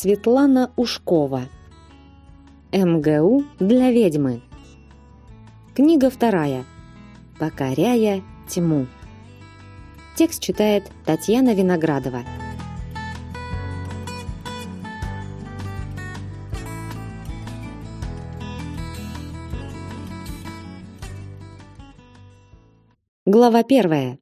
Светлана Ушкова. МГУ для ведьмы. Книга вторая. Покоряя тьму. Текст читает Татьяна Виноградова. Глава первая.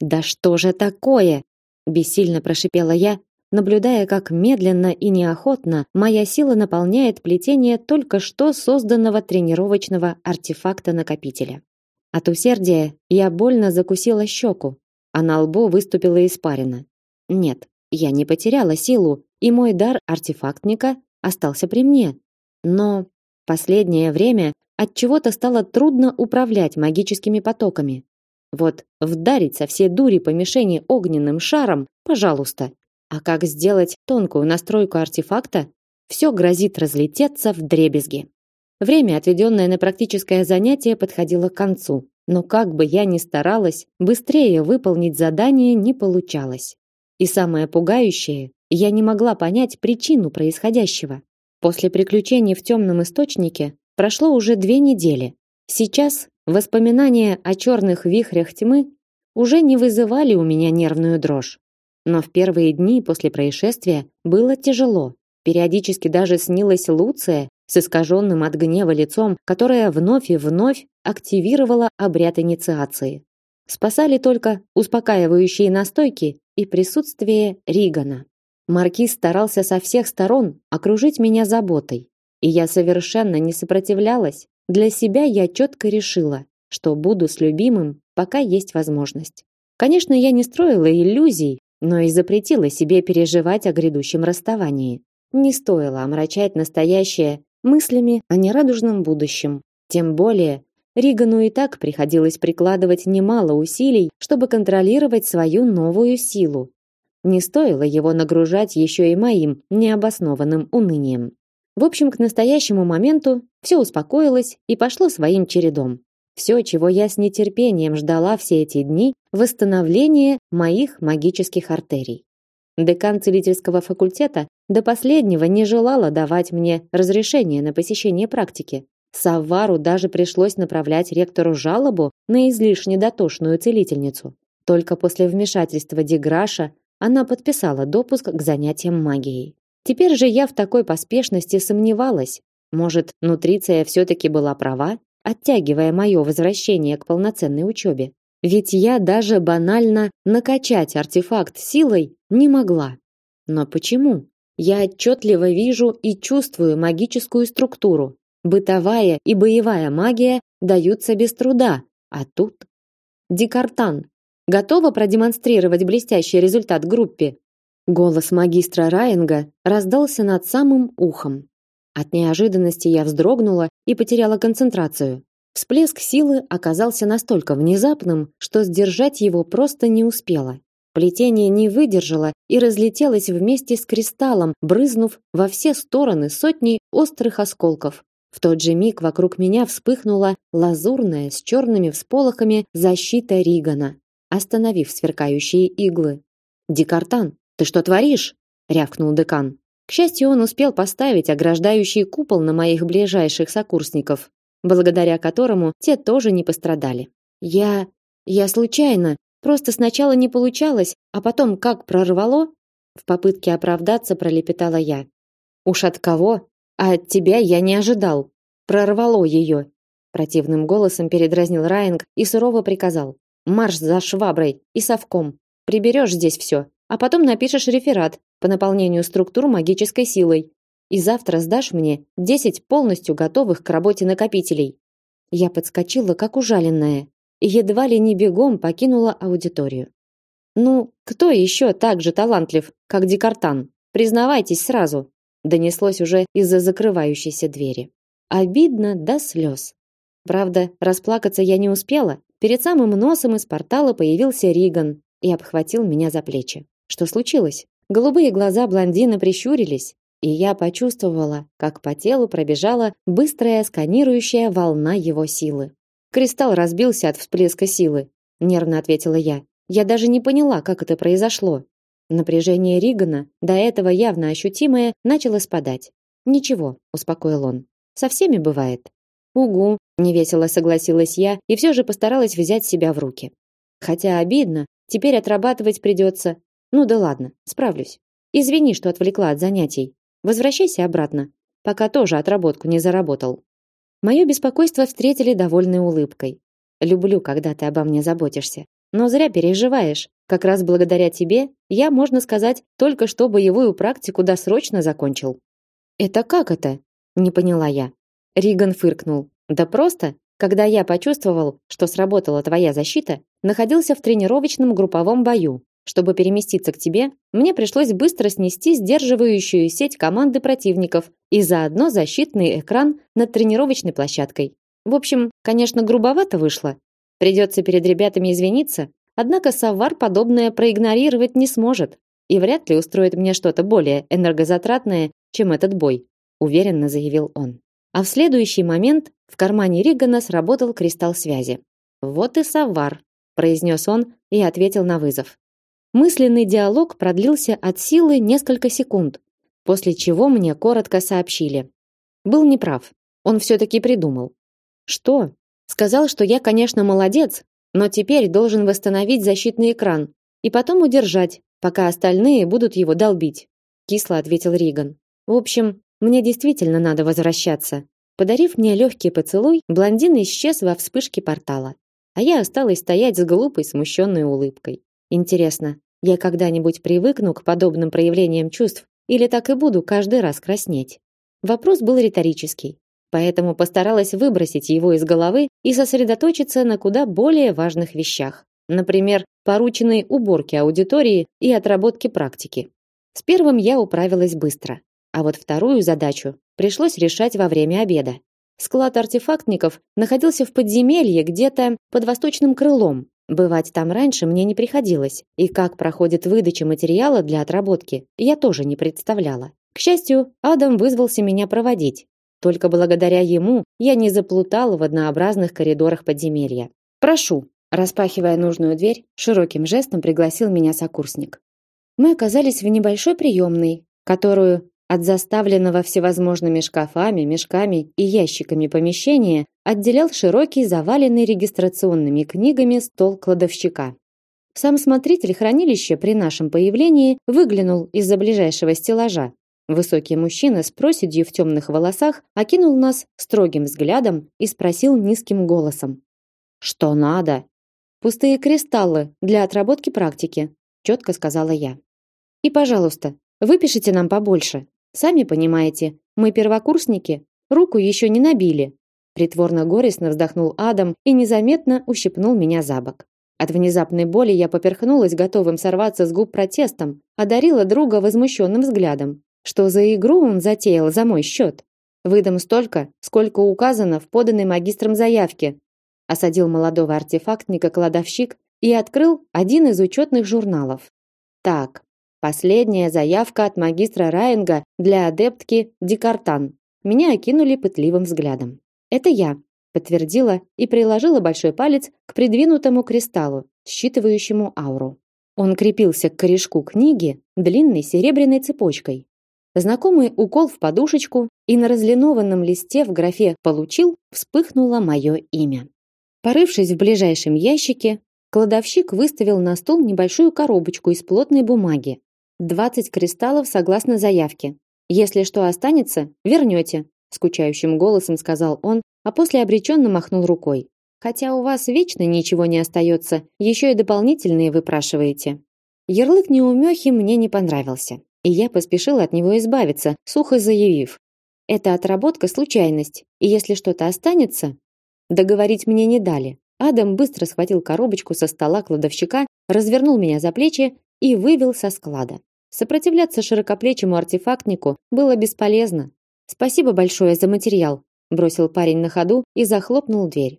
Да что же такое? бессильно прошипела я, наблюдая, как медленно и неохотно моя сила наполняет плетение только что созданного тренировочного артефакта-накопителя. От усердия я больно закусила щеку, а на лбу выступила испарина. Нет, я не потеряла силу, и мой дар артефактника остался при мне. Но последнее время от чего-то стало трудно управлять магическими потоками. Вот вдарить со всей дури по мишени огненным шаром, пожалуйста. А как сделать тонкую настройку артефакта, все грозит разлететься в дребезги. Время, отведенное на практическое занятие, подходило к концу, но как бы я ни старалась, быстрее выполнить задание не получалось. И самое пугающее, я не могла понять причину происходящего. После приключений в темном источнике Прошло уже две недели. Сейчас воспоминания о черных вихрях тьмы уже не вызывали у меня нервную дрожь. Но в первые дни после происшествия было тяжело. Периодически даже снилась Луция с искаженным от гнева лицом, которая вновь и вновь активировала обряд инициации. Спасали только успокаивающие настойки и присутствие Ригана. Маркиз старался со всех сторон окружить меня заботой, и я совершенно не сопротивлялась. Для себя я четко решила, что буду с любимым, пока есть возможность. Конечно, я не строила иллюзий, но и запретила себе переживать о грядущем расставании. Не стоило омрачать настоящее мыслями о нерадужном будущем. Тем более, Ригану и так приходилось прикладывать немало усилий, чтобы контролировать свою новую силу. Не стоило его нагружать еще и моим необоснованным унынием. В общем, к настоящему моменту все успокоилось и пошло своим чередом. Все, чего я с нетерпением ждала все эти дни, восстановление моих магических артерий. Декан целительского факультета до последнего не желала давать мне разрешение на посещение практики. Саввару даже пришлось направлять ректору жалобу на излишне дотошную целительницу. Только после вмешательства Деграша она подписала допуск к занятиям магией. Теперь же я в такой поспешности сомневалась. Может, нутриция все-таки была права, оттягивая мое возвращение к полноценной учебе. Ведь я даже банально накачать артефакт силой не могла. Но почему? Я отчетливо вижу и чувствую магическую структуру. Бытовая и боевая магия даются без труда, а тут Дикартан готова продемонстрировать блестящий результат группе. Голос магистра Раинга раздался над самым ухом. От неожиданности я вздрогнула и потеряла концентрацию. Всплеск силы оказался настолько внезапным, что сдержать его просто не успела. Плетение не выдержало и разлетелось вместе с кристаллом, брызнув во все стороны сотни острых осколков. В тот же миг вокруг меня вспыхнула лазурная с черными всполохами защита Ригана, остановив сверкающие иглы. Дикартан, ты что творишь? рявкнул декан. К счастью, он успел поставить ограждающий купол на моих ближайших сокурсников, благодаря которому те тоже не пострадали. Я я случайно, просто сначала не получалось, а потом как прорвало? В попытке оправдаться пролепетала я. Уж от кого? А от тебя я не ожидал. Прорвало ее. Противным голосом передразнил Райнг и сурово приказал: "Марш за шваброй и совком. Приберешь здесь все а потом напишешь реферат по наполнению структур магической силой. И завтра сдашь мне 10 полностью готовых к работе накопителей. Я подскочила как ужаленная и едва ли не бегом покинула аудиторию. Ну, кто еще так же талантлив, как Декартан? Признавайтесь сразу, донеслось уже из-за закрывающейся двери. Обидно до слез. Правда, расплакаться я не успела. Перед самым носом из портала появился Риган и обхватил меня за плечи. Что случилось? Голубые глаза блондина прищурились, и я почувствовала, как по телу пробежала быстрая сканирующая волна его силы. Кристалл разбился от всплеска силы, нервно ответила я. Я даже не поняла, как это произошло. Напряжение Ригана, до этого явно ощутимое, начало спадать. Ничего, успокоил он. Со всеми бывает. Угу, невесело согласилась я и все же постаралась взять себя в руки. Хотя обидно, теперь отрабатывать придется. Ну да ладно, справлюсь. Извини, что отвлекла от занятий. Возвращайся обратно, пока тоже отработку не заработал. Мое беспокойство встретили довольной улыбкой. Люблю, когда ты обо мне заботишься. Но зря переживаешь. Как раз благодаря тебе я, можно сказать, только что боевую практику досрочно закончил. Это как это? Не поняла я. Риган фыркнул. Да просто, когда я почувствовал, что сработала твоя защита, находился в тренировочном групповом бою. Чтобы переместиться к тебе, мне пришлось быстро снести сдерживающую сеть команды противников и заодно защитный экран над тренировочной площадкой. В общем, конечно, грубовато вышло. Придется перед ребятами извиниться, однако Савар подобное проигнорировать не сможет и вряд ли устроит мне что-то более энергозатратное, чем этот бой, уверенно заявил он. А в следующий момент в кармане Ригана сработал кристалл связи. Вот и Савар, произнес он и ответил на вызов. Мысленный диалог продлился от силы несколько секунд, после чего мне коротко сообщили. Был неправ. Он все таки придумал. Что? Сказал, что я, конечно, молодец, но теперь должен восстановить защитный экран и потом удержать, пока остальные будут его долбить, кисло ответил Риган. В общем, мне действительно надо возвращаться. Подарив мне легкий поцелуй, блондин исчез во вспышке портала, а я осталась стоять с глупой, смущенной улыбкой. Интересно, я когда-нибудь привыкну к подобным проявлениям чувств или так и буду каждый раз краснеть? Вопрос был риторический, поэтому постаралась выбросить его из головы и сосредоточиться на куда более важных вещах. Например, порученной уборке аудитории и отработке практики. С первым я управилась быстро, а вот вторую задачу пришлось решать во время обеда. Склад артефактников находился в подземелье где-то под восточным крылом, Бывать там раньше мне не приходилось, и как проходит выдача материала для отработки, я тоже не представляла. К счастью, Адам вызвался меня проводить. Только благодаря ему я не заплутала в однообразных коридорах подземелья. Прошу, распахивая нужную дверь, широким жестом пригласил меня сокурсник. Мы оказались в небольшой приемной, которую от заставленного всевозможными шкафами, мешками и ящиками помещения отделял широкий, заваленный регистрационными книгами стол кладовщика. Сам смотритель хранилища при нашем появлении выглянул из-за ближайшего стеллажа. Высокий мужчина с проседью в темных волосах окинул нас строгим взглядом и спросил низким голосом: "Что надо?" "Пустые кристаллы для отработки практики", четко сказала я. "И, пожалуйста, выпишите нам побольше. Сами понимаете, мы первокурсники, руку еще не набили. Притворно горестно вздохнул Адам и незаметно ущипнул меня за бок. От внезапной боли я поперхнулась, готовым сорваться с губ протестом, одарила друга возмущенным взглядом. Что за игру он затеял за мой счет? Выдам столько, сколько указано в поданной магистром заявке. Осадил молодого артефактника-кладовщик и открыл один из учетных журналов. Так, Последняя заявка от магистра Райнга для адептки Дикартан. Меня окинули пытливым взглядом. Это я, подтвердила и приложила большой палец к придвинутому кристаллу, считывающему ауру. Он крепился к корешку книги длинной серебряной цепочкой. Знакомый укол в подушечку, и на разлинованном листе в графе «Получил» вспыхнуло мое имя. Порывшись в ближайшем ящике, кладовщик выставил на стол небольшую коробочку из плотной бумаги, 20 кристаллов согласно заявке. Если что останется, вернете», – скучающим голосом сказал он, а после обреченно махнул рукой. Хотя у вас вечно ничего не остается, еще и дополнительные выпрашиваете. Ярлык неумехи мне не понравился, и я поспешила от него избавиться, сухо заявив: "Это отработка случайность, и если что-то останется, договорить мне не дали". Адам быстро схватил коробочку со стола кладовщика, развернул меня за плечи и вывел со склада. Сопротивляться широкоплечему артефактнику было бесполезно. Спасибо большое за материал, бросил парень на ходу и захлопнул дверь.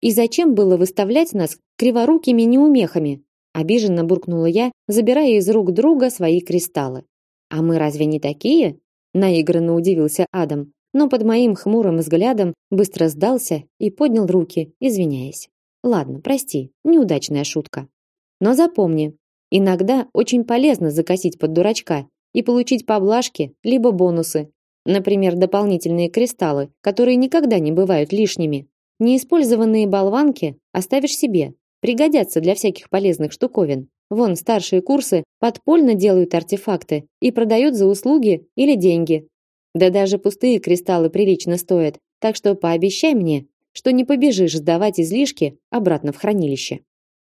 И зачем было выставлять нас криворукими неумехами? обиженно буркнула я, забирая из рук друга свои кристаллы. А мы разве не такие? наигранно удивился Адам, но под моим хмурым взглядом быстро сдался и поднял руки, извиняясь. Ладно, прости, неудачная шутка. Но запомни, Иногда очень полезно закосить под дурачка и получить поблажки либо бонусы, например, дополнительные кристаллы, которые никогда не бывают лишними. Неиспользованные болванки оставишь себе, пригодятся для всяких полезных штуковин. Вон старшие курсы подпольно делают артефакты и продают за услуги или деньги. Да даже пустые кристаллы прилично стоят, так что пообещай мне, что не побежишь сдавать излишки обратно в хранилище.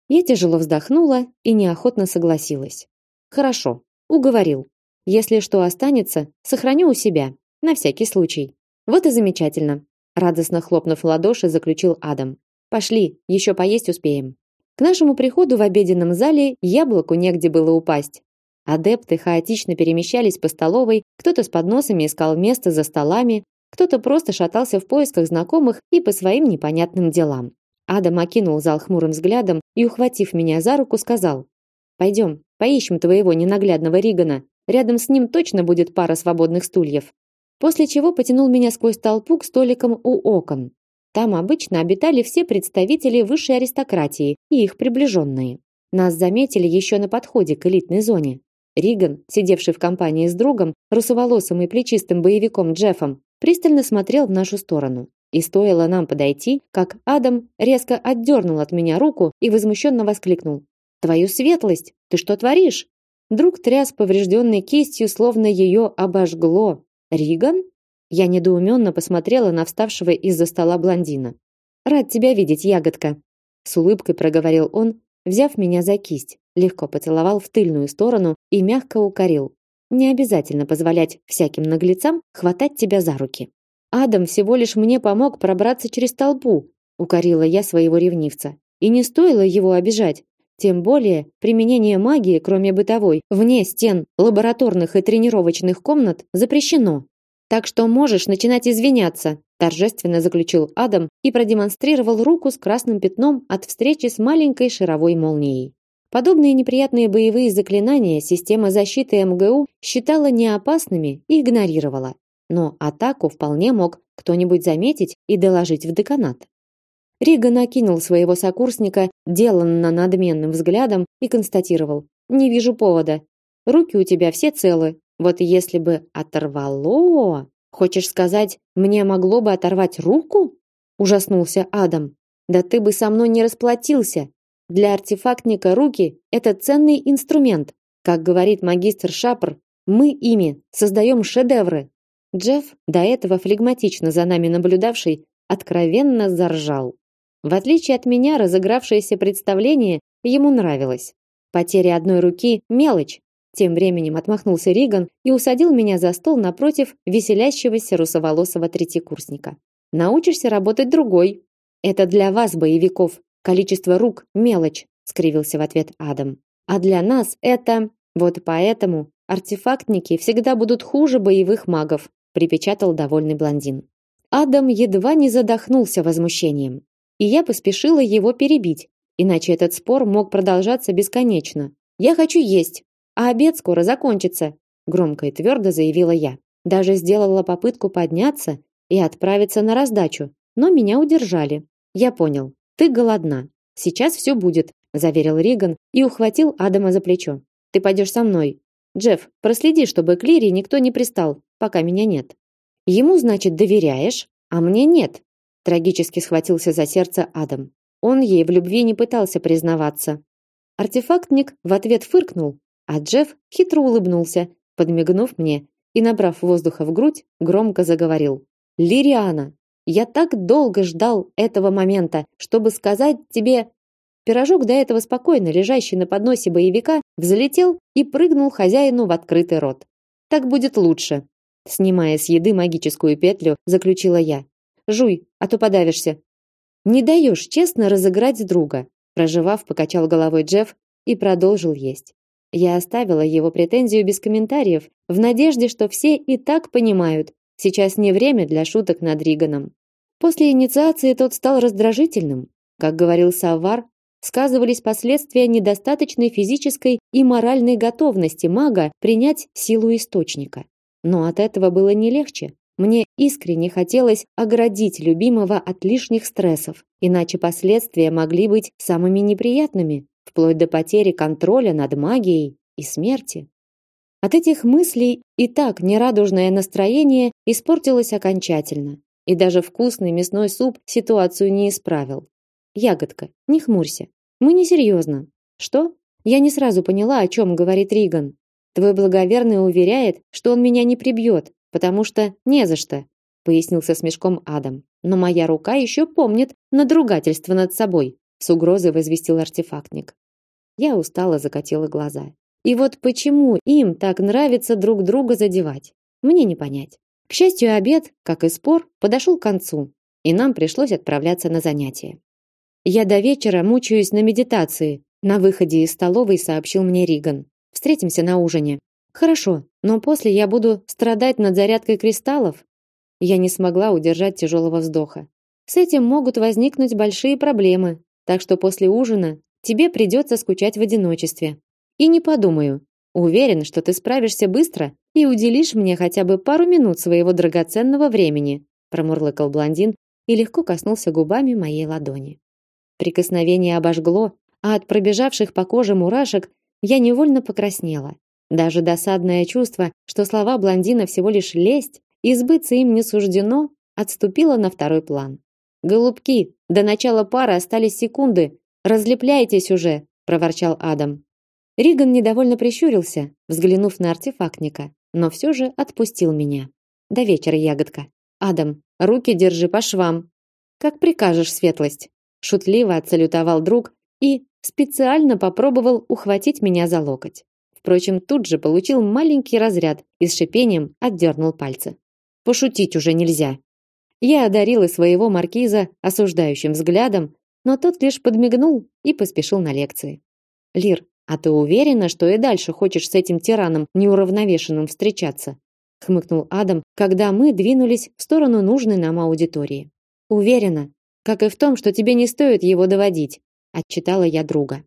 Я тяжело вздохнула и неохотно согласилась. Хорошо, уговорил. Если что останется, сохраню у себя, на всякий случай. Вот и замечательно. Радостно хлопнув в ладоши, заключил Адам. Пошли, еще поесть успеем. К нашему приходу в обеденном зале яблоку негде было упасть. Адепты хаотично перемещались по столовой, кто-то с подносами искал место за столами, кто-то просто шатался в поисках знакомых и по своим непонятным делам. Адам окинул зал хмурым взглядом и, ухватив меня за руку, сказал: "Пойдем, поищем твоего ненаглядного Ригана. Рядом с ним точно будет пара свободных стульев". После чего потянул меня сквозь толпу к столикам у окон. Там обычно обитали все представители высшей аристократии и их приближенные. Нас заметили еще на подходе к элитной зоне. Риган, сидевший в компании с другом, русоволосым и плечистым боевиком Джеффом, пристально смотрел в нашу сторону. И стоило нам подойти, как Адам резко отдернул от меня руку и возмущенно воскликнул: "Твою светлость, ты что творишь?" Друг тряс поврежденной кистью, словно ее обожгло. "Риган?" Я недоуменно посмотрела на вставшего из-за стола блондина. "Рад тебя видеть, ягодка", с улыбкой проговорил он, взяв меня за кисть, легко поцеловал в тыльную сторону и мягко укорил: "Не обязательно позволять всяким наглецам хватать тебя за руки". Адам всего лишь мне помог пробраться через толпу, укорила я своего ревнивца. И не стоило его обижать. Тем более, применение магии, кроме бытовой, вне стен лабораторных и тренировочных комнат, запрещено. Так что можешь начинать извиняться, торжественно заключил Адам и продемонстрировал руку с красным пятном от встречи с маленькой шаровой молнией. Подобные неприятные боевые заклинания система защиты МГУ считала неопасными и игнорировала но атаку вполне мог кто-нибудь заметить и доложить в деканат. Рига накинул своего сокурсника деланно надменным взглядом и констатировал: "Не вижу повода. Руки у тебя все целы. Вот если бы оторвало, хочешь сказать, мне могло бы оторвать руку?" ужаснулся Адам. "Да ты бы со мной не расплатился. Для артефактника руки это ценный инструмент. Как говорит магистр Шапр, мы ими создаем шедевры. Джефф, до этого флегматично за нами наблюдавший, откровенно заржал. В отличие от меня, разыгравшееся представление ему нравилось. Потеря одной руки мелочь. Тем временем отмахнулся Риган и усадил меня за стол напротив веселящегося русоволосого третьекурсника. Научишься работать другой. Это для вас, боевиков. Количество рук мелочь, скривился в ответ Адам. А для нас это вот поэтому артефактники всегда будут хуже боевых магов припечатал довольный блондин. Адам едва не задохнулся возмущением, и я поспешила его перебить, иначе этот спор мог продолжаться бесконечно. Я хочу есть, а обед скоро закончится, громко и твердо заявила я. Даже сделала попытку подняться и отправиться на раздачу, но меня удержали. Я понял. Ты голодна. Сейчас все будет, заверил Риган и ухватил Адама за плечо. Ты пойдешь со мной. Джефф, проследи, чтобы к Лире никто не пристал пока меня нет. Ему, значит, доверяешь, а мне нет. Трагически схватился за сердце Адам. Он ей в любви не пытался признаваться. Артефактник в ответ фыркнул, а Джефф хитро улыбнулся, подмигнув мне и набрав воздуха в грудь, громко заговорил: "Лириана, я так долго ждал этого момента, чтобы сказать тебе Пирожок, до этого спокойно лежащий на подносе боевика, взлетел и прыгнул хозяину в открытый рот. Так будет лучше. Снимая с еды магическую петлю, заключила я. Жуй, а то подавишься. Не даешь честно разыграть друга. Проживав, покачал головой Джефф и продолжил есть. Я оставила его претензию без комментариев, в надежде, что все и так понимают. Сейчас не время для шуток над Риганом. После инициации тот стал раздражительным. Как говорил Савар, сказывались последствия недостаточной физической и моральной готовности мага принять силу источника. Но от этого было не легче. Мне искренне хотелось оградить любимого от лишних стрессов, иначе последствия могли быть самыми неприятными, вплоть до потери контроля над магией и смерти. От этих мыслей и так нерадужное настроение испортилось окончательно, и даже вкусный мясной суп ситуацию не исправил. Ягодка, не хмурься. Мы не серьезно. Что? Я не сразу поняла, о чем говорит Риган. Твой благоверный уверяет, что он меня не прибьет, потому что не за что, пояснил со смешком Адам. Но моя рука еще помнит надругательство над собой, с угрозой возвестил артефактник. Я устало закатила глаза. И вот почему им так нравится друг друга задевать, мне не понять. К счастью, обед, как и спор, подошел к концу, и нам пришлось отправляться на занятия. Я до вечера мучаюсь на медитации, на выходе из столовой сообщил мне Риган. Встретимся на ужине. Хорошо, но после я буду страдать над зарядкой кристаллов. Я не смогла удержать тяжелого вздоха. С этим могут возникнуть большие проблемы, так что после ужина тебе придется скучать в одиночестве. И не подумаю. Уверен, что ты справишься быстро и уделишь мне хотя бы пару минут своего драгоценного времени, промурлыкал блондин и легко коснулся губами моей ладони. Прикосновение обожгло, а от пробежавших по коже мурашек я невольно покраснела. Даже досадное чувство, что слова блондина всего лишь лесть, и сбыться им не суждено, отступило на второй план. Голубки, до начала пары остались секунды. Разлепляйтесь уже, проворчал Адам. Риган недовольно прищурился, взглянув на артефактника, но все же отпустил меня. До вечера, ягодка. Адам, руки держи по швам. Как прикажешь, светлость. Шутливо отсалютовал друг и специально попробовал ухватить меня за локоть. Впрочем, тут же получил маленький разряд и с шипением отдернул пальцы. Пошутить уже нельзя. Я одарила своего маркиза осуждающим взглядом, но тот лишь подмигнул и поспешил на лекции. Лир, а ты уверена, что и дальше хочешь с этим тираном неуравновешенным встречаться? хмыкнул Адам, когда мы двинулись в сторону нужной нам аудитории. Уверена, как и в том, что тебе не стоит его доводить, отчитала я друга.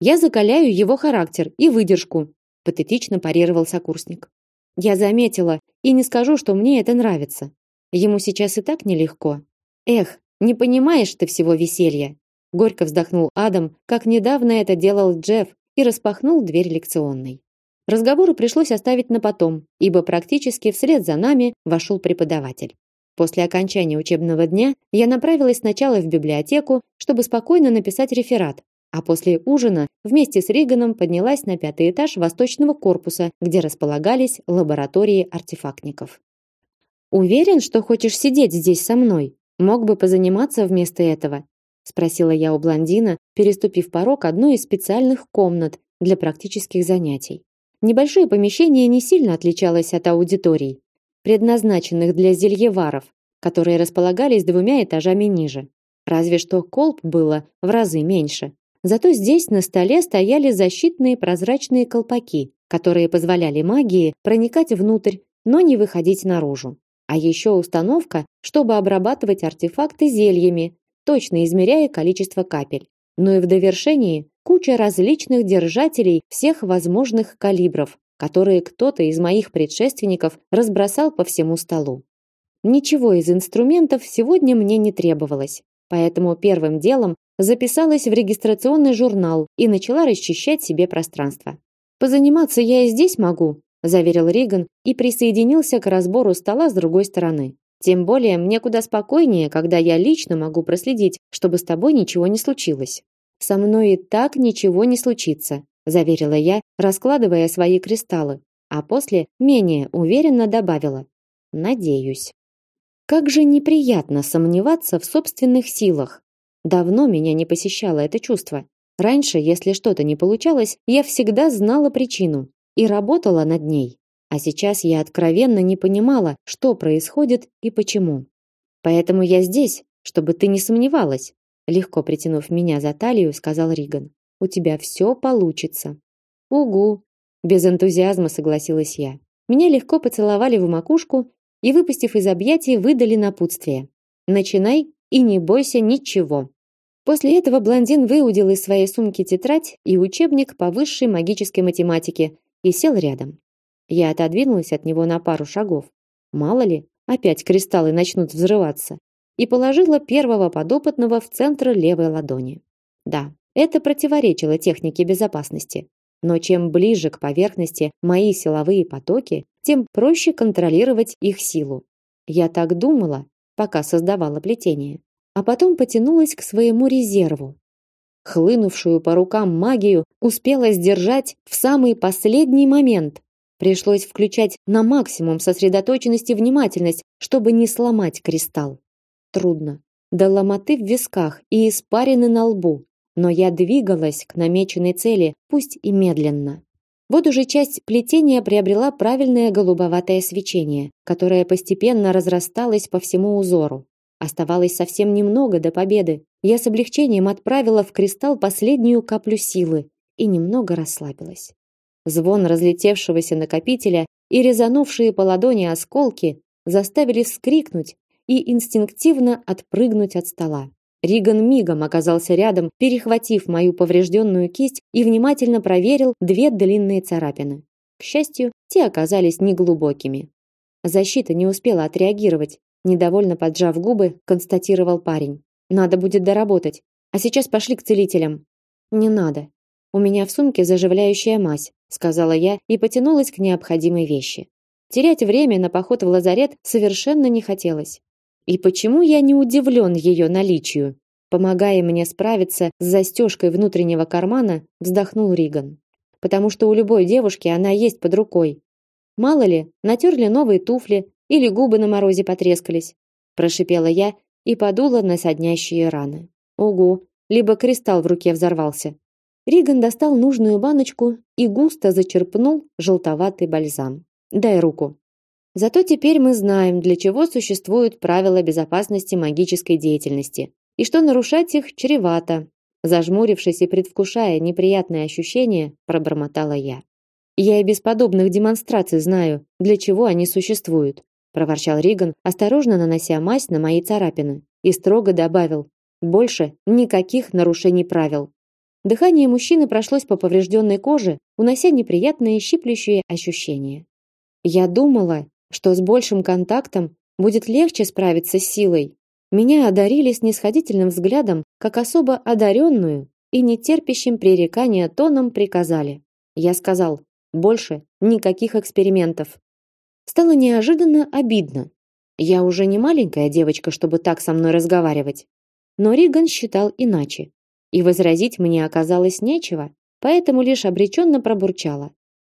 Я закаляю его характер и выдержку, патетично парировал сокурсник. Я заметила и не скажу, что мне это нравится. Ему сейчас и так нелегко. Эх, не понимаешь ты всего веселья. Горько вздохнул Адам, как недавно это делал Джефф, и распахнул дверь лекционной. Разговоры пришлось оставить на потом, ибо практически вслед за нами вошел преподаватель. После окончания учебного дня я направилась сначала в библиотеку, чтобы спокойно написать реферат, а после ужина вместе с Риганом поднялась на пятый этаж восточного корпуса, где располагались лаборатории артефактников. Уверен, что хочешь сидеть здесь со мной? Мог бы позаниматься вместо этого, спросила я у блондина, переступив порог одной из специальных комнат для практических занятий. Небольшое помещение не сильно отличалось от аудиторий, предназначенных для зельеваров, которые располагались двумя этажами ниже. Разве что колб было в разы меньше. Зато здесь на столе стояли защитные прозрачные колпаки, которые позволяли магии проникать внутрь, но не выходить наружу. А еще установка, чтобы обрабатывать артефакты зельями, точно измеряя количество капель. Ну и в довершении куча различных держателей всех возможных калибров, которые кто-то из моих предшественников разбросал по всему столу. Ничего из инструментов сегодня мне не требовалось, поэтому первым делом записалась в регистрационный журнал и начала расчищать себе пространство. Позаниматься я и здесь могу, заверил Риган и присоединился к разбору стола с другой стороны. Тем более мне куда спокойнее, когда я лично могу проследить, чтобы с тобой ничего не случилось. Со мной и так ничего не случится, заверила я, раскладывая свои кристаллы, а после менее уверенно добавила: надеюсь. Как же неприятно сомневаться в собственных силах. Давно меня не посещало это чувство. Раньше, если что-то не получалось, я всегда знала причину и работала над ней. А сейчас я откровенно не понимала, что происходит и почему. Поэтому я здесь, чтобы ты не сомневалась, легко притянув меня за талию, сказал Риган у тебя все получится. Угу, без энтузиазма согласилась я. Меня легко поцеловали в макушку и, выпустив из объятий, выдали напутствие. Начинай и не бойся ничего. После этого блондин выудил из своей сумки тетрадь и учебник по высшей магической математике и сел рядом. Я отодвинулась от него на пару шагов. Мало ли, опять кристаллы начнут взрываться. И положила первого подопытного в центр левой ладони. Да, Это противоречило технике безопасности. Но чем ближе к поверхности мои силовые потоки, тем проще контролировать их силу. Я так думала, пока создавала плетение. А потом потянулась к своему резерву. Хлынувшую по рукам магию успела сдержать в самый последний момент. Пришлось включать на максимум сосредоточенность и внимательность, чтобы не сломать кристалл. Трудно. До ломоты в висках и испарины на лбу но я двигалась к намеченной цели, пусть и медленно. Вот уже часть плетения приобрела правильное голубоватое свечение, которое постепенно разрасталось по всему узору. Оставалось совсем немного до победы. Я с облегчением отправила в кристалл последнюю каплю силы и немного расслабилась. Звон разлетевшегося накопителя и резанувшие по ладони осколки заставили вскрикнуть и инстинктивно отпрыгнуть от стола. Риган мигом оказался рядом, перехватив мою поврежденную кисть и внимательно проверил две длинные царапины. К счастью, те оказались неглубокими. Защита не успела отреагировать. Недовольно поджав губы, констатировал парень. Надо будет доработать. А сейчас пошли к целителям. Не надо. У меня в сумке заживляющая мазь, сказала я и потянулась к необходимой вещи. Терять время на поход в лазарет совершенно не хотелось. И почему я не удивлен ее наличию? Помогая мне справиться с застежкой внутреннего кармана, вздохнул Риган. Потому что у любой девушки она есть под рукой. Мало ли, натерли новые туфли или губы на морозе потрескались. Прошипела я и подула на соднящие раны. Ого, либо кристалл в руке взорвался. Риган достал нужную баночку и густо зачерпнул желтоватый бальзам. Дай руку. Зато теперь мы знаем, для чего существуют правила безопасности магической деятельности и что нарушать их чревато. Зажмурившись и предвкушая неприятные ощущения, пробормотала я. Я и без подобных демонстраций знаю, для чего они существуют, проворчал Риган, осторожно нанося мазь на мои царапины, и строго добавил: больше никаких нарушений правил. Дыхание мужчины прошлось по поврежденной коже, унося неприятные щиплющие ощущения. Я думала, что с большим контактом будет легче справиться с силой. Меня одарили снисходительным взглядом, как особо одаренную, и нетерпящим пререкания тоном приказали. Я сказал: "Больше никаких экспериментов". Стало неожиданно обидно. Я уже не маленькая девочка, чтобы так со мной разговаривать. Но Риган считал иначе, и возразить мне оказалось нечего, поэтому лишь обреченно пробурчала: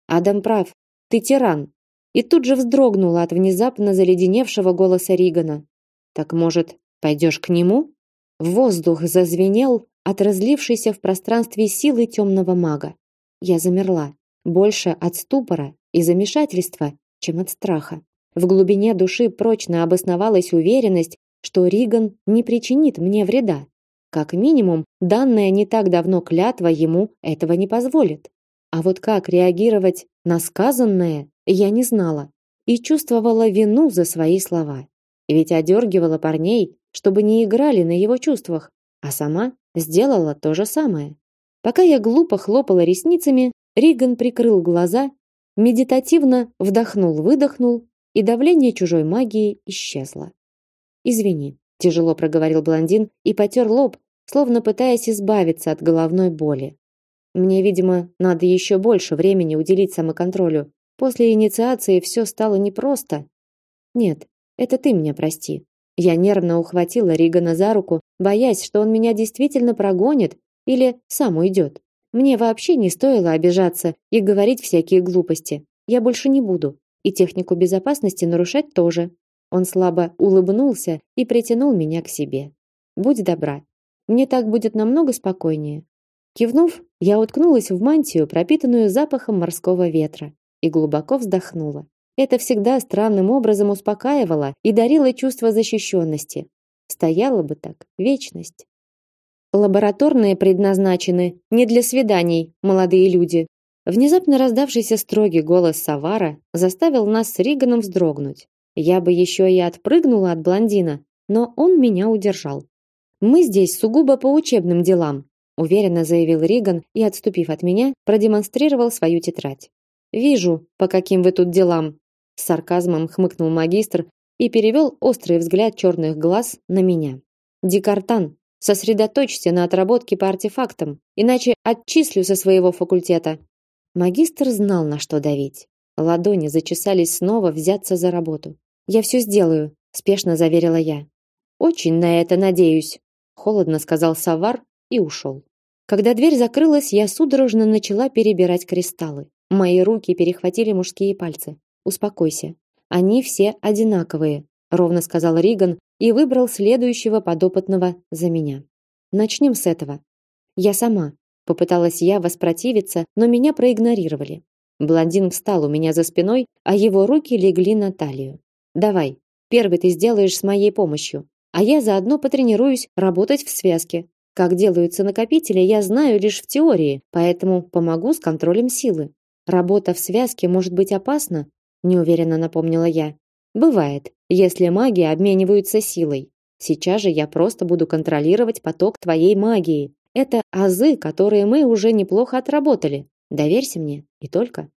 "Адам прав. Ты тиран и тут же вздрогнула от внезапно заледеневшего голоса Ригана. Так может, пойдешь к нему? Воздух зазвенел от разлившейся в пространстве силы темного мага. Я замерла, больше от ступора и замешательства, чем от страха. В глубине души прочно обосновалась уверенность, что Риган не причинит мне вреда. Как минимум, данная не так давно клятва ему этого не позволит. А вот как реагировать на сказанное, я не знала и чувствовала вину за свои слова. Ведь одергивала парней, чтобы не играли на его чувствах, а сама сделала то же самое. Пока я глупо хлопала ресницами, Риган прикрыл глаза, медитативно вдохнул-выдохнул, и давление чужой магии исчезло. Извини, тяжело проговорил блондин и потер лоб, словно пытаясь избавиться от головной боли. Мне, видимо, надо еще больше времени уделить самоконтролю. После инициации все стало непросто. Нет, это ты меня прости. Я нервно ухватила Ригана за руку, боясь, что он меня действительно прогонит или сам уйдет. Мне вообще не стоило обижаться и говорить всякие глупости. Я больше не буду. И технику безопасности нарушать тоже. Он слабо улыбнулся и притянул меня к себе. Будь добра. Мне так будет намного спокойнее. Кивнув, я уткнулась в мантию, пропитанную запахом морского ветра, и глубоко вздохнула. Это всегда странным образом успокаивало и дарило чувство защищенности. Стояла бы так вечность. Лабораторные предназначены не для свиданий, молодые люди. Внезапно раздавшийся строгий голос Савара заставил нас с Риганом вздрогнуть. Я бы еще и отпрыгнула от блондина, но он меня удержал. Мы здесь сугубо по учебным делам, уверенно заявил Риган и, отступив от меня, продемонстрировал свою тетрадь. Вижу, по каким вы тут делам, с сарказмом хмыкнул магистр и перевел острый взгляд черных глаз на меня. Декартан, Сосредоточься на отработке по артефактам, иначе отчислю со своего факультета. Магистр знал, на что давить. Ладони зачесались снова взяться за работу. Я все сделаю, спешно заверила я. Очень на это надеюсь, холодно сказал Савар и ушел. Когда дверь закрылась, я судорожно начала перебирать кристаллы. Мои руки перехватили мужские пальцы. Успокойся. Они все одинаковые, ровно сказал Риган и выбрал следующего подопытного за меня. Начнем с этого. Я сама попыталась я воспротивиться, но меня проигнорировали. Блондин встал у меня за спиной, а его руки легли на талию. Давай, первый ты сделаешь с моей помощью, а я заодно потренируюсь работать в связке. Как делаются накопители, я знаю лишь в теории, поэтому помогу с контролем силы. Работа в связке может быть опасна, неуверенно напомнила я. Бывает, если маги обмениваются силой. Сейчас же я просто буду контролировать поток твоей магии. Это азы, которые мы уже неплохо отработали. Доверься мне, и только.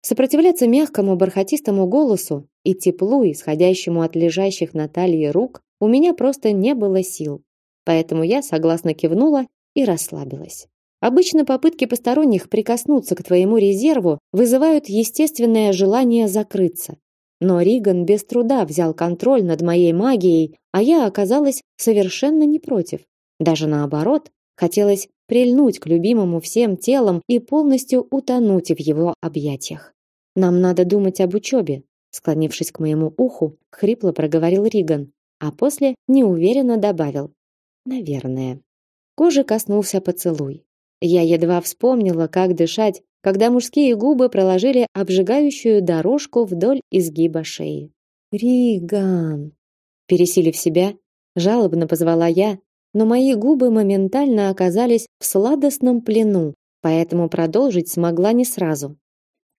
Сопротивляться мягкому бархатистому голосу и теплу, исходящему от лежащих на талии рук, у меня просто не было сил. Поэтому я согласно кивнула и расслабилась. Обычно попытки посторонних прикоснуться к твоему резерву вызывают естественное желание закрыться. Но Риган без труда взял контроль над моей магией, а я оказалась совершенно не против. Даже наоборот, хотелось прильнуть к любимому всем телом и полностью утонуть в его объятиях. Нам надо думать об учебе, склонившись к моему уху, хрипло проговорил Риган, а после неуверенно добавил: "Наверное". Кожи коснулся поцелуй. Я едва вспомнила, как дышать, когда мужские губы проложили обжигающую дорожку вдоль изгиба шеи. Риган, пересилив себя, жалобно позвала я, но мои губы моментально оказались в сладостном плену, поэтому продолжить смогла не сразу.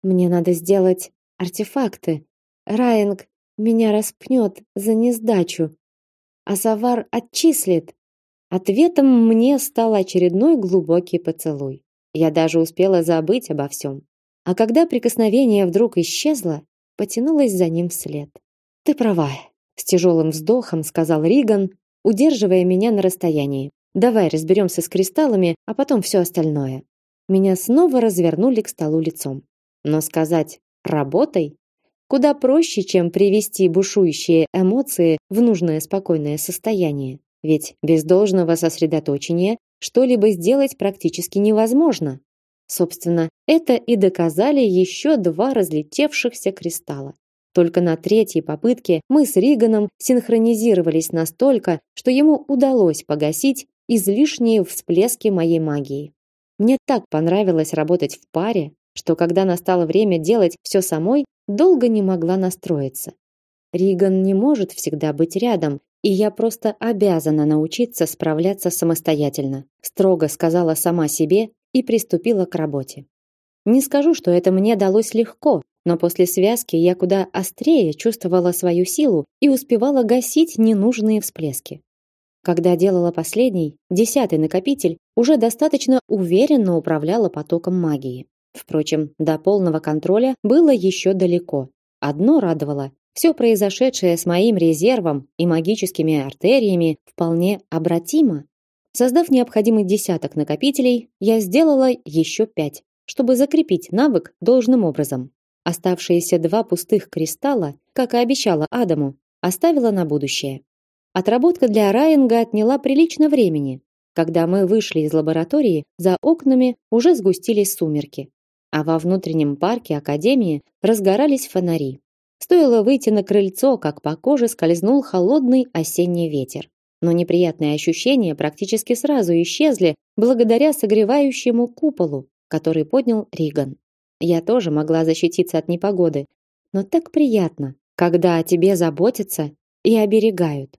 Мне надо сделать артефакты. Раинг меня распнет за несдачу, а Савар отчислит. Ответом мне стал очередной глубокий поцелуй. Я даже успела забыть обо всем. А когда прикосновение вдруг исчезло, потянулась за ним вслед. Ты права, с тяжелым вздохом сказал Риган, удерживая меня на расстоянии. Давай разберемся с кристаллами, а потом все остальное. Меня снова развернули к столу лицом. Но сказать «работай» куда проще, чем привести бушующие эмоции в нужное спокойное состояние. Ведь без должного сосредоточения что-либо сделать практически невозможно. Собственно, это и доказали еще два разлетевшихся кристалла. Только на третьей попытке мы с Риганом синхронизировались настолько, что ему удалось погасить излишние всплески моей магии. Мне так понравилось работать в паре, что когда настало время делать все самой, долго не могла настроиться. Риган не может всегда быть рядом, и я просто обязана научиться справляться самостоятельно, строго сказала сама себе и приступила к работе. Не скажу, что это мне далось легко, но после связки я куда острее чувствовала свою силу и успевала гасить ненужные всплески. Когда делала последний, десятый накопитель, уже достаточно уверенно управляла потоком магии. Впрочем, до полного контроля было еще далеко. Одно радовало: все произошедшее с моим резервом и магическими артериями вполне обратимо. Создав необходимый десяток накопителей, я сделала еще пять, чтобы закрепить навык должным образом. Оставшиеся два пустых кристалла, как и обещала Адаму, оставила на будущее. Отработка для Райанга отняла прилично времени. Когда мы вышли из лаборатории, за окнами уже сгустились сумерки, а во внутреннем парке академии разгорались фонари. Стоило выйти на крыльцо, как по коже скользнул холодный осенний ветер. Но неприятные ощущения практически сразу исчезли благодаря согревающему куполу, который поднял Риган. Я тоже могла защититься от непогоды, но так приятно, когда о тебе заботятся и оберегают.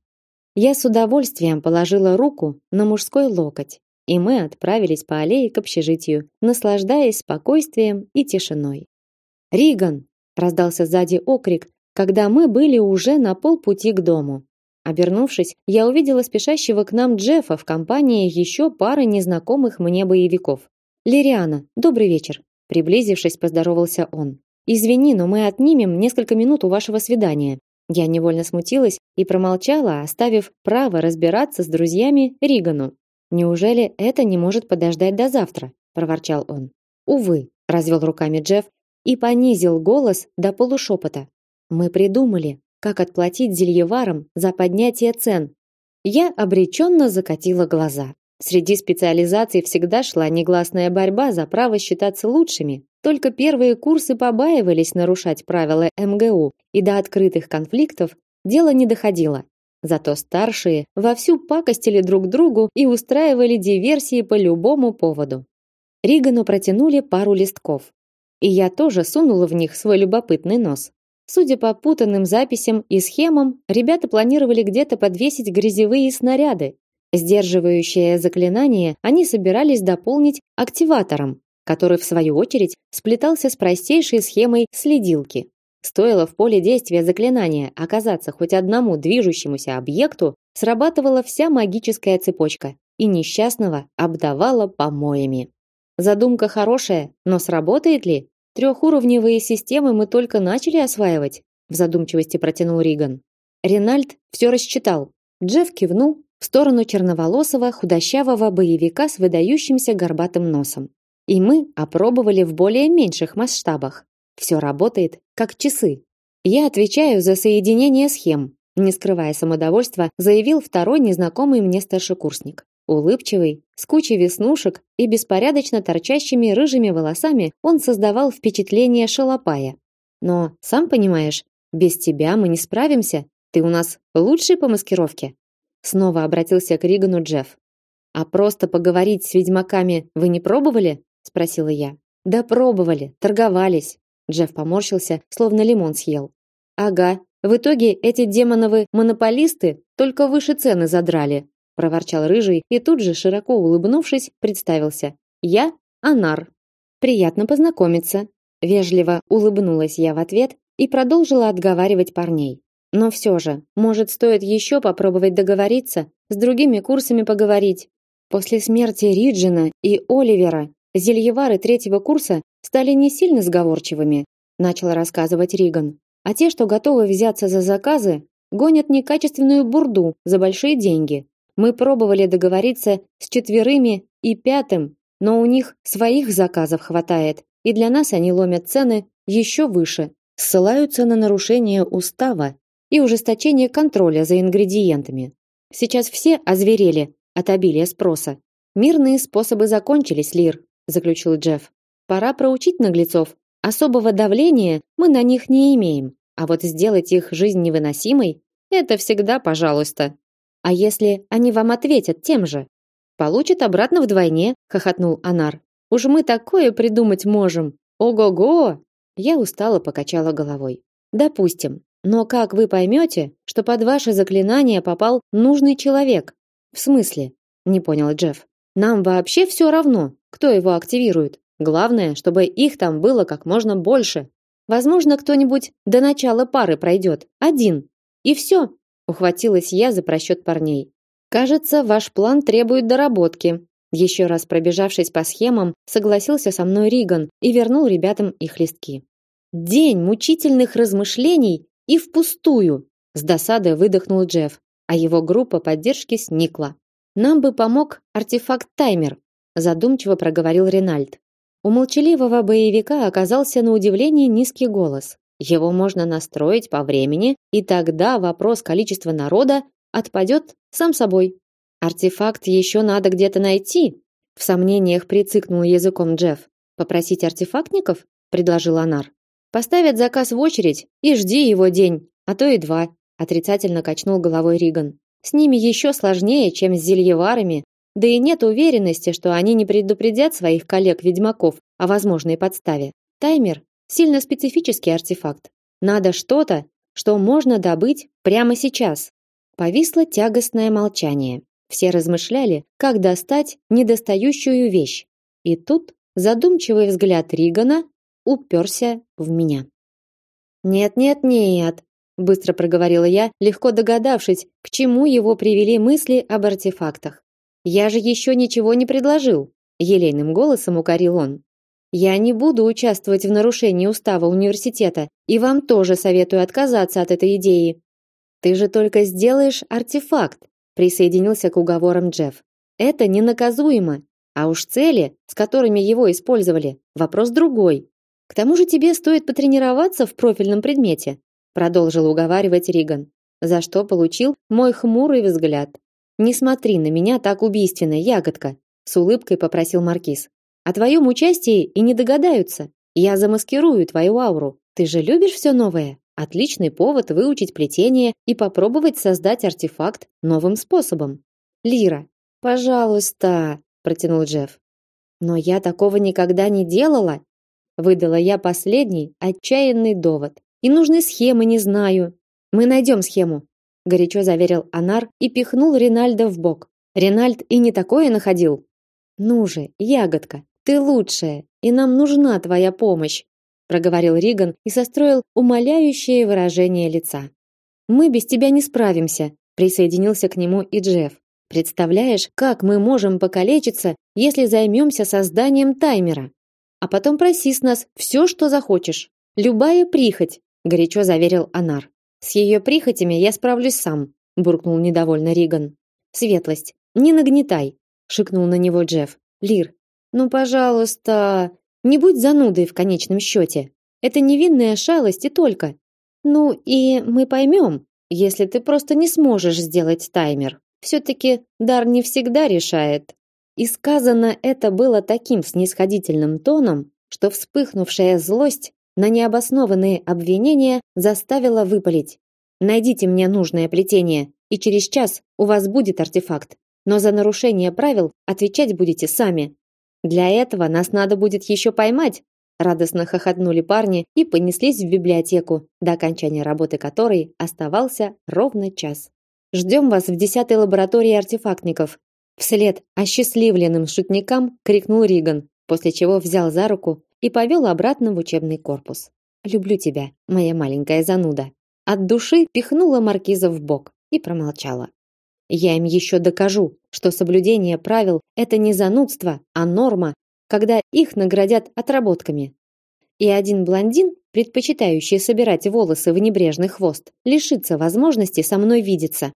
Я с удовольствием положила руку на мужской локоть, и мы отправились по аллее к общежитию, наслаждаясь спокойствием и тишиной. "Риган!" Раздался сзади окрик, когда мы были уже на полпути к дому. Обернувшись, я увидела спешащего к нам Джеффа в компании еще пары незнакомых мне боевиков. Лириана, добрый вечер. Приблизившись, поздоровался он. Извини, но мы отнимем несколько минут у вашего свидания. Я невольно смутилась и промолчала, оставив право разбираться с друзьями Ригану. Неужели это не может подождать до завтра, проворчал он. Увы, развел руками Джефф и понизил голос до полушепота. Мы придумали, как отплатить зельеварам за поднятие цен. Я обреченно закатила глаза. Среди специализаций всегда шла негласная борьба за право считаться лучшими. Только первые курсы побаивались нарушать правила МГУ, и до открытых конфликтов дело не доходило. Зато старшие вовсю пакостили друг другу и устраивали диверсии по любому поводу. Ригану протянули пару листков, и я тоже сунула в них свой любопытный нос. Судя по путанным записям и схемам, ребята планировали где-то подвесить грязевые снаряды. Сдерживающее заклинание они собирались дополнить активатором, который в свою очередь сплетался с простейшей схемой следилки. Стоило в поле действия заклинания оказаться хоть одному движущемуся объекту, срабатывала вся магическая цепочка, и несчастного обдавала помоями. Задумка хорошая, но сработает ли? Трехуровневые системы мы только начали осваивать, в задумчивости протянул Риган. Ренальд все рассчитал. Джефф кивнул в сторону черноволосого худощавого боевика с выдающимся горбатым носом. И мы опробовали в более меньших масштабах. Все работает как часы. Я отвечаю за соединение схем, не скрывая самодовольства, заявил второй незнакомый мне старшекурсник. Улыбчивый, с кучей веснушек и беспорядочно торчащими рыжими волосами, он создавал впечатление шалопая. Но, сам понимаешь, без тебя мы не справимся. Ты у нас лучший по маскировке. Снова обратился к Ригану Джефф. А просто поговорить с ведьмаками вы не пробовали? спросила я. Да пробовали, торговались. Джефф поморщился, словно лимон съел. Ага, в итоге эти демоновы монополисты только выше цены задрали проворчал рыжий и тут же широко улыбнувшись представился. Я Анар. Приятно познакомиться. Вежливо улыбнулась я в ответ и продолжила отговаривать парней. Но все же, может, стоит еще попробовать договориться, с другими курсами поговорить. После смерти Риджина и Оливера зельевары третьего курса стали не сильно сговорчивыми, начал рассказывать Риган. А те, что готовы взяться за заказы, гонят некачественную бурду за большие деньги. Мы пробовали договориться с четверыми и пятым, но у них своих заказов хватает, и для нас они ломят цены еще выше, ссылаются на нарушение устава и ужесточение контроля за ингредиентами. Сейчас все озверели от обилия спроса. Мирные способы закончились, Лир, заключил Джефф. Пора проучить наглецов. Особого давления мы на них не имеем, а вот сделать их жизнь невыносимой это всегда, пожалуйста. А если они вам ответят тем же? Получат обратно вдвойне, хохотнул Анар. Уж мы такое придумать можем. Ого-го! Я устало покачала головой. Допустим. Но как вы поймете, что под ваше заклинание попал нужный человек? В смысле? Не понял Джефф. Нам вообще все равно, кто его активирует. Главное, чтобы их там было как можно больше. Возможно, кто-нибудь до начала пары пройдет. Один. И все. Ухватилась я за просчет парней. Кажется, ваш план требует доработки. Еще раз пробежавшись по схемам, согласился со мной Риган и вернул ребятам их листки. День мучительных размышлений и впустую. С досадой выдохнул Джефф, а его группа поддержки сникла. Нам бы помог артефакт-таймер, задумчиво проговорил Ренальд. У молчаливого боевика оказался на удивление низкий голос. Его можно настроить по времени, и тогда вопрос количества народа отпадет сам собой. Артефакт еще надо где-то найти. В сомнениях прицикнул языком Джефф. Попросить артефактников, предложил Анар. Поставят заказ в очередь и жди его день, а то и два, отрицательно качнул головой Риган. С ними еще сложнее, чем с зельеварами, да и нет уверенности, что они не предупредят своих коллег-ведьмаков о возможной подставе. Таймер Сильно специфический артефакт. Надо что-то, что можно добыть прямо сейчас. Повисло тягостное молчание. Все размышляли, как достать недостающую вещь. И тут задумчивый взгляд Ригана уперся в меня. Нет, нет, нет, быстро проговорила я, легко догадавшись, к чему его привели мысли об артефактах. Я же еще ничего не предложил, елейным голосом укорил он. Я не буду участвовать в нарушении устава университета, и вам тоже советую отказаться от этой идеи. Ты же только сделаешь артефакт, присоединился к уговорам Джефф. Это не наказуемо, а уж цели, с которыми его использовали, вопрос другой. К тому же тебе стоит потренироваться в профильном предмете, продолжил уговаривать Риган, за что получил мой хмурый взгляд. Не смотри на меня так убийственно, ягодка, с улыбкой попросил маркиз. О твоем участии и не догадаются. Я замаскирую твою ауру. Ты же любишь все новое. Отличный повод выучить плетение и попробовать создать артефакт новым способом. Лира, пожалуйста, протянул Джефф. Но я такого никогда не делала, выдала я последний отчаянный довод. И нужной схемы не знаю. Мы найдем схему, горячо заверил Анар и пихнул Ринальда в бок. Ринальд и не такое находил. Ну же, ягодка, ты лучшая, и нам нужна твоя помощь, проговорил Риган и состроил умоляющее выражение лица. Мы без тебя не справимся, присоединился к нему и Джефф. Представляешь, как мы можем покалечиться, если займемся созданием таймера? А потом проси с нас все, что захочешь. Любая прихоть, горячо заверил Анар. С ее прихотями я справлюсь сам, буркнул недовольно Риган. Светлость, не нагнетай, шикнул на него Джефф. Лир, ну, пожалуйста, не будь занудой в конечном счете. Это невинная шалость и только. Ну и мы поймем, если ты просто не сможешь сделать таймер. Все-таки дар не всегда решает. И сказано это было таким снисходительным тоном, что вспыхнувшая злость на необоснованные обвинения заставила выпалить. «Найдите мне нужное плетение, и через час у вас будет артефакт. Но за нарушение правил отвечать будете сами. Для этого нас надо будет еще поймать. Радостно хохотнули парни и понеслись в библиотеку, до окончания работы которой оставался ровно час. Ждем вас в десятой лаборатории артефактников. Вслед осчастливленным шутникам крикнул Риган, после чего взял за руку и повел обратно в учебный корпус. Люблю тебя, моя маленькая зануда. От души пихнула маркиза в бок и промолчала. Я им еще докажу, что соблюдение правил это не занудство, а норма, когда их наградят отработками. И один блондин, предпочитающий собирать волосы в небрежный хвост, лишится возможности со мной видеться.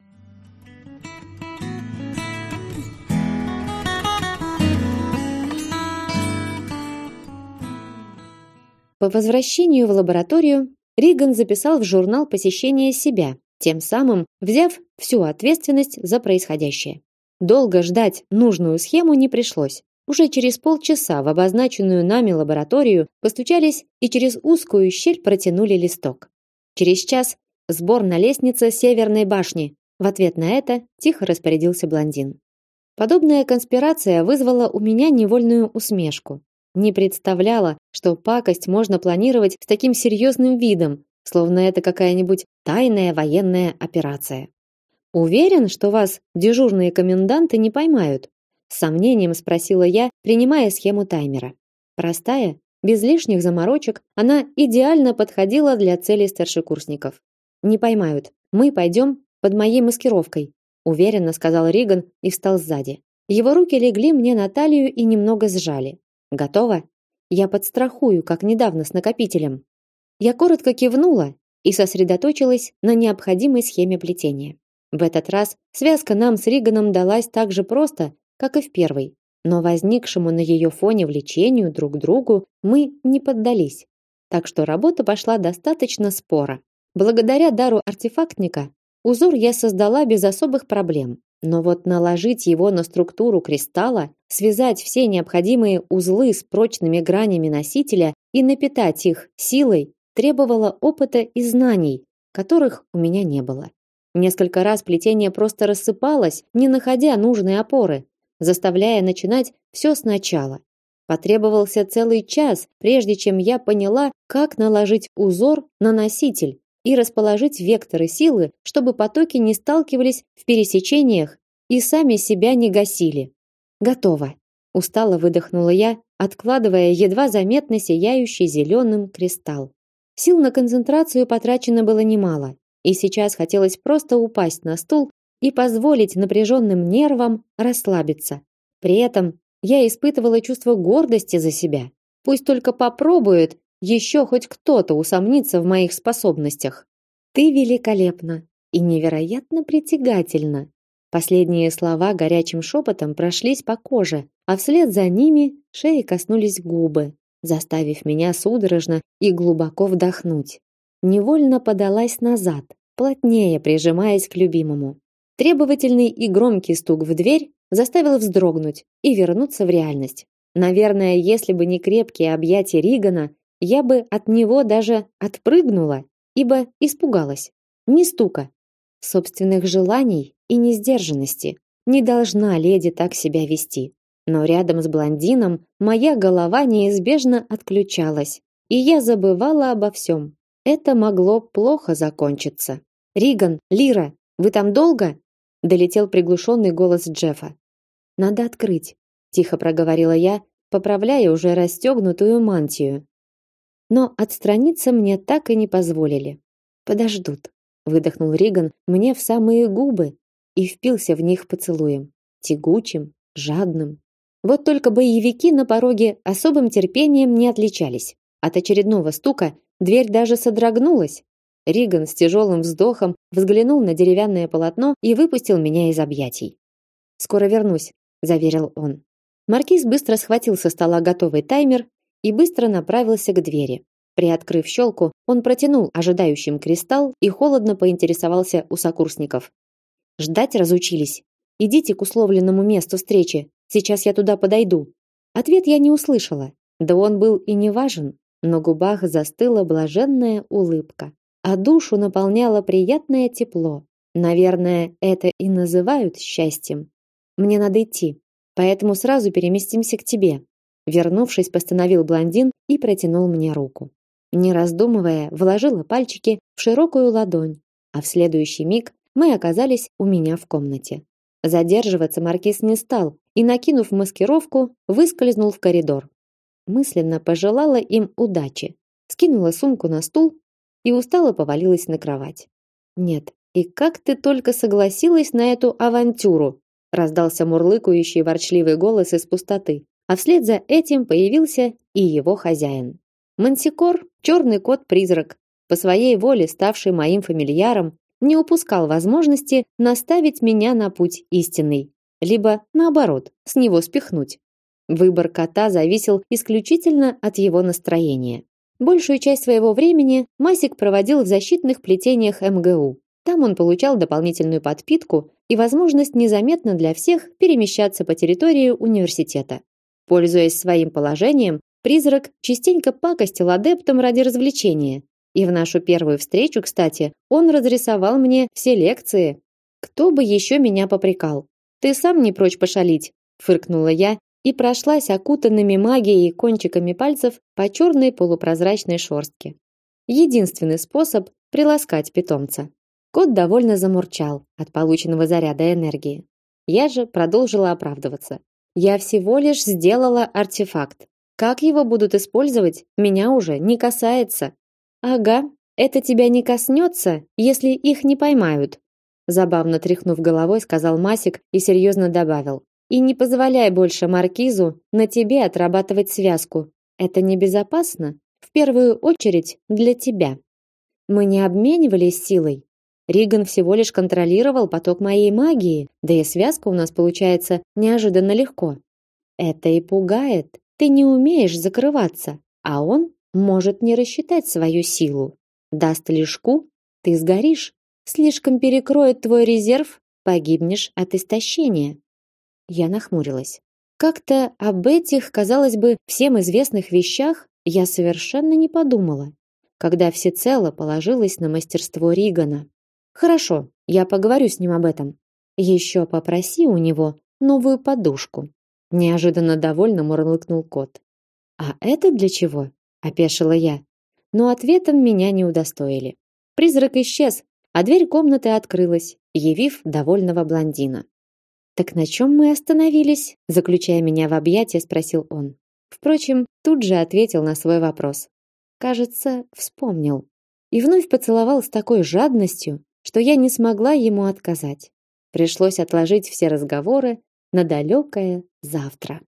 По возвращению в лабораторию Риган записал в журнал посещения себя тем самым взяв всю ответственность за происходящее. Долго ждать нужную схему не пришлось. Уже через полчаса в обозначенную нами лабораторию постучались и через узкую щель протянули листок. Через час сбор на лестнице Северной башни. В ответ на это тихо распорядился блондин. Подобная конспирация вызвала у меня невольную усмешку. Не представляла, что пакость можно планировать с таким серьезным видом, словно это какая-нибудь тайная военная операция. Уверен, что вас дежурные коменданты не поймают, с сомнением спросила я, принимая схему таймера. Простая, без лишних заморочек, она идеально подходила для целей старшекурсников. Не поймают. Мы пойдем под моей маскировкой, уверенно сказал Риган и встал сзади. Его руки легли мне на талию и немного сжали. Готово? Я подстрахую, как недавно с накопителем. Я коротко кивнула и сосредоточилась на необходимой схеме плетения. В этот раз связка нам с Риганом далась так же просто, как и в первой, но возникшему на ее фоне влечению друг к другу мы не поддались. Так что работа пошла достаточно споро. Благодаря дару артефактника узор я создала без особых проблем. Но вот наложить его на структуру кристалла, связать все необходимые узлы с прочными гранями носителя и напитать их силой требовало опыта и знаний, которых у меня не было. Несколько раз плетение просто рассыпалось, не находя нужной опоры, заставляя начинать все сначала. Потребовался целый час, прежде чем я поняла, как наложить узор на носитель и расположить векторы силы, чтобы потоки не сталкивались в пересечениях и сами себя не гасили. Готово. Устало выдохнула я, откладывая едва заметно сияющий зеленым кристалл. Сил на концентрацию потрачено было немало, и сейчас хотелось просто упасть на стул и позволить напряженным нервам расслабиться. При этом я испытывала чувство гордости за себя. Пусть только попробует, еще хоть кто-то усомнится в моих способностях. Ты великолепна и невероятно притягательна. Последние слова горячим шепотом прошлись по коже, а вслед за ними шеи коснулись губы, заставив меня судорожно и глубоко вдохнуть. Невольно подалась назад, плотнее прижимаясь к любимому. Требовательный и громкий стук в дверь заставил вздрогнуть и вернуться в реальность. Наверное, если бы не крепкие объятия Ригана, я бы от него даже отпрыгнула, ибо испугалась. Не стука, собственных желаний и несдержанности. Не должна леди так себя вести. Но рядом с блондином моя голова неизбежно отключалась, и я забывала обо всем. Это могло плохо закончиться. Риган, Лира, вы там долго? долетел приглушенный голос Джеффа. Надо открыть, тихо проговорила я, поправляя уже расстегнутую мантию. Но отстраниться мне так и не позволили. Подождут, выдохнул Риган мне в самые губы и впился в них поцелуем, тягучим, жадным. Вот только боевики на пороге особым терпением не отличались. От очередного стука дверь даже содрогнулась. Риган с тяжелым вздохом взглянул на деревянное полотно и выпустил меня из объятий. Скоро вернусь, заверил он. Маркиз быстро схватил со стола готовый таймер и быстро направился к двери. Приоткрыв щелку, он протянул ожидающим кристалл и холодно поинтересовался у сокурсников: "Ждать разучились? Идите к условленному месту встречи. Сейчас я туда подойду". Ответ я не услышала. Да он был и не важен. На губах застыла блаженная улыбка а душу наполняло приятное тепло. Наверное, это и называют счастьем. Мне надо идти, поэтому сразу переместимся к тебе. Вернувшись, постановил блондин и протянул мне руку. Не раздумывая, вложила пальчики в широкую ладонь, а в следующий миг мы оказались у меня в комнате. Задерживаться маркиз не стал и, накинув маскировку, выскользнул в коридор. Мысленно пожелала им удачи, скинула сумку на стул и устало повалилась на кровать. Нет, и как ты только согласилась на эту авантюру? раздался мурлыкающий ворчливый голос из пустоты, а вслед за этим появился и его хозяин. Мансикор, черный кот-призрак, по своей воле ставший моим фамильяром, не упускал возможности наставить меня на путь истинный, либо наоборот, с него спихнуть. Выбор кота зависел исключительно от его настроения. Большую часть своего времени Масик проводил в защитных плетениях МГУ. Там он получал дополнительную подпитку и возможность незаметно для всех перемещаться по территории университета. Пользуясь своим положением, призрак частенько пакостил адептам ради развлечения. И в нашу первую встречу, кстати, он разрисовал мне все лекции. Кто бы еще меня попрекал? Ты сам не прочь пошалить, фыркнула я и прошлась окутанными магией кончиками пальцев по черной полупрозрачной шорстке. Единственный способ приласкать питомца. Кот довольно замурчал от полученного заряда энергии. Я же продолжила оправдываться. Я всего лишь сделала артефакт. Как его будут использовать, меня уже не касается. Ага, это тебя не коснется, если их не поймают. Забавно тряхнув головой, сказал Масик и серьезно добавил: и не позволяй больше маркизу на тебе отрабатывать связку. Это небезопасно, в первую очередь для тебя. Мы не обменивались силой. Риган всего лишь контролировал поток моей магии, да и связка у нас получается неожиданно легко. Это и пугает. Ты не умеешь закрываться, а он может не рассчитать свою силу. Даст лишку, ты сгоришь. Слишком перекроет твой резерв, погибнешь от истощения. Я нахмурилась. Как-то об этих, казалось бы, всем известных вещах я совершенно не подумала, когда всецело положилась на мастерство Ригана. Хорошо, я поговорю с ним об этом. Еще попроси у него новую подушку. Неожиданно довольно мурлыкнул кот. А это для чего? опешила я. Но ответом меня не удостоили. Призрак исчез, а дверь комнаты открылась, явив довольного блондина. Так на чем мы остановились? Заключая меня в объятия, спросил он. Впрочем, тут же ответил на свой вопрос. Кажется, вспомнил. И вновь поцеловал с такой жадностью, что я не смогла ему отказать. Пришлось отложить все разговоры на далекое завтра.